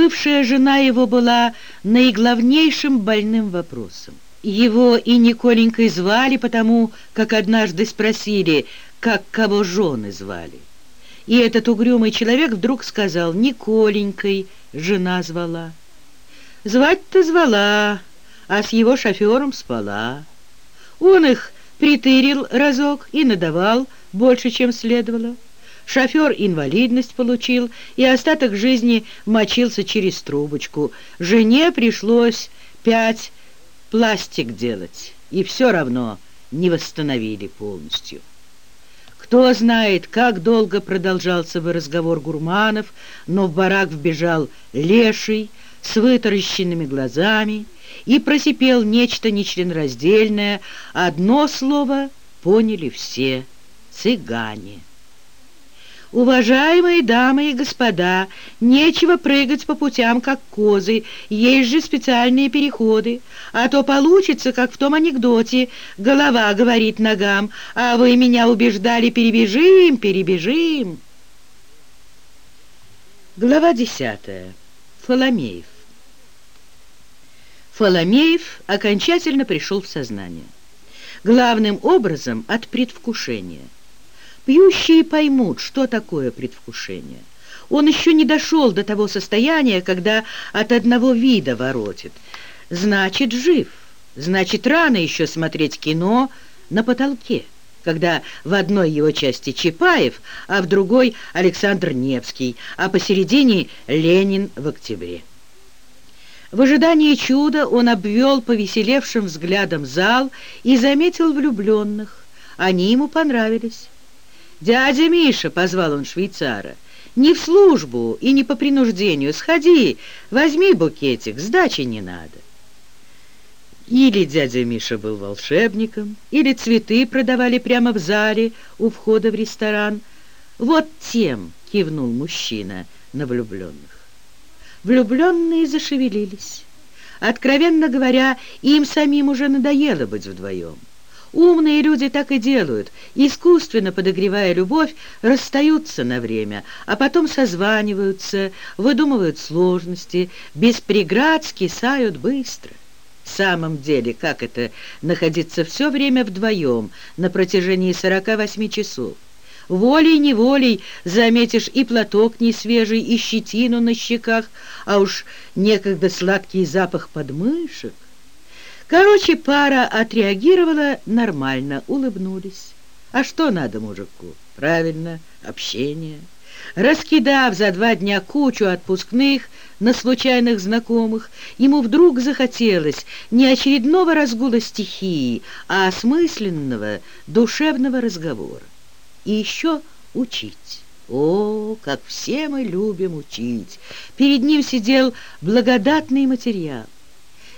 Бывшая жена его была наиглавнейшим больным вопросом. Его и Николенькой звали, потому как однажды спросили, как кого жены звали. И этот угрюмый человек вдруг сказал, Николенькой жена звала. Звать-то звала, а с его шофером спала. Он их притырил разок и надавал больше, чем следовало. Шофер инвалидность получил и остаток жизни мочился через трубочку. Жене пришлось пять пластик делать, и все равно не восстановили полностью. Кто знает, как долго продолжался бы разговор гурманов, но в барак вбежал леший с вытаращенными глазами и просипел нечто нечленораздельное. Одно слово поняли все — цыгане. Уважаемые дамы и господа, нечего прыгать по путям, как козы, есть же специальные переходы, а то получится, как в том анекдоте, голова говорит ногам, а вы меня убеждали, перебежим, перебежим. Глава десятая. Фоломеев. Фоломеев окончательно пришел в сознание. Главным образом от предвкушения – Пьющие поймут, что такое предвкушение. Он еще не дошел до того состояния, когда от одного вида воротит. Значит, жив. Значит, рано еще смотреть кино на потолке, когда в одной его части Чапаев, а в другой Александр Невский, а посередине Ленин в октябре. В ожидании чуда он обвел повеселевшим взглядом зал и заметил влюбленных. Они ему понравились. «Дядя Миша!» — позвал он швейцара. «Не в службу и не по принуждению. Сходи, возьми букетик, сдачи не надо». Или дядя Миша был волшебником, или цветы продавали прямо в зале у входа в ресторан. «Вот тем!» — кивнул мужчина на влюбленных. Влюбленные зашевелились. Откровенно говоря, им самим уже надоело быть вдвоем. Умные люди так и делают, искусственно подогревая любовь, расстаются на время, а потом созваниваются, выдумывают сложности, без преград скисают быстро. В самом деле, как это находиться все время вдвоем на протяжении 48 часов? Волей-неволей заметишь и платок несвежий, и щетину на щеках, а уж некогда сладкий запах подмышек. Короче, пара отреагировала нормально, улыбнулись. А что надо мужику? Правильно, общение. Раскидав за два дня кучу отпускных на случайных знакомых, ему вдруг захотелось не очередного разгула стихии, а осмысленного душевного разговора. И еще учить. О, как все мы любим учить! Перед ним сидел благодатный материал.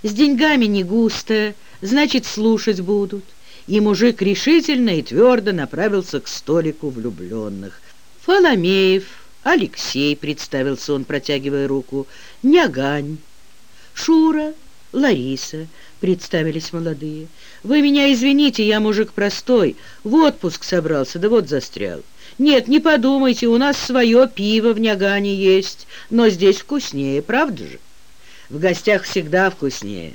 С деньгами не густо, значит, слушать будут. И мужик решительно и твердо направился к столику влюбленных. Фоломеев, Алексей, представился он, протягивая руку, Нягань, Шура, Лариса, представились молодые. Вы меня извините, я мужик простой, в отпуск собрался, да вот застрял. Нет, не подумайте, у нас свое пиво в Нягане есть, но здесь вкуснее, правда же? В гостях всегда вкуснее.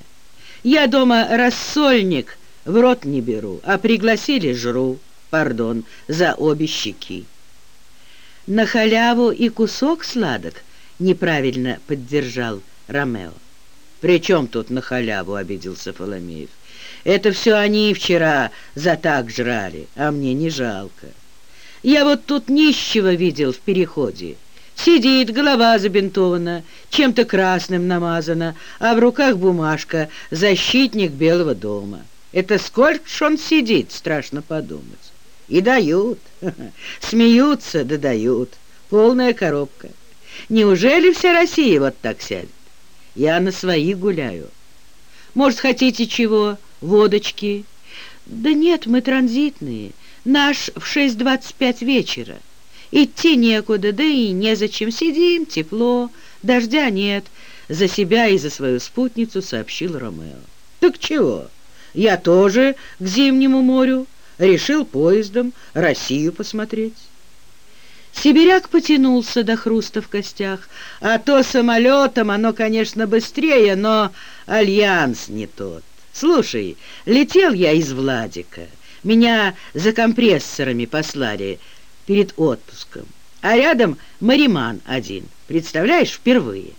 Я дома рассольник в рот не беру, а пригласили жру, пардон, за обе щеки. На халяву и кусок сладок неправильно поддержал Ромео. «При тут на халяву?» — обиделся Фоломеев. «Это все они вчера за так жрали, а мне не жалко. Я вот тут нищего видел в переходе». Сидит, голова забинтована, чем-то красным намазана, а в руках бумажка «Защитник Белого дома». Это сколько ж он сидит, страшно подумать. И дают, смеются, да дают. Полная коробка. Неужели вся Россия вот так сядет? Я на свои гуляю. Может, хотите чего? Водочки? Да нет, мы транзитные. Наш в 6.25 вечера. Идти некуда, да и незачем. Сидим, тепло, дождя нет. За себя и за свою спутницу сообщил Ромео. Так чего? Я тоже к Зимнему морю. Решил поездом Россию посмотреть. Сибиряк потянулся до хруста в костях. А то самолетом оно, конечно, быстрее, но альянс не тот. Слушай, летел я из Владика. Меня за компрессорами послали перед отпуском. А рядом мариман один. Представляешь, впервые.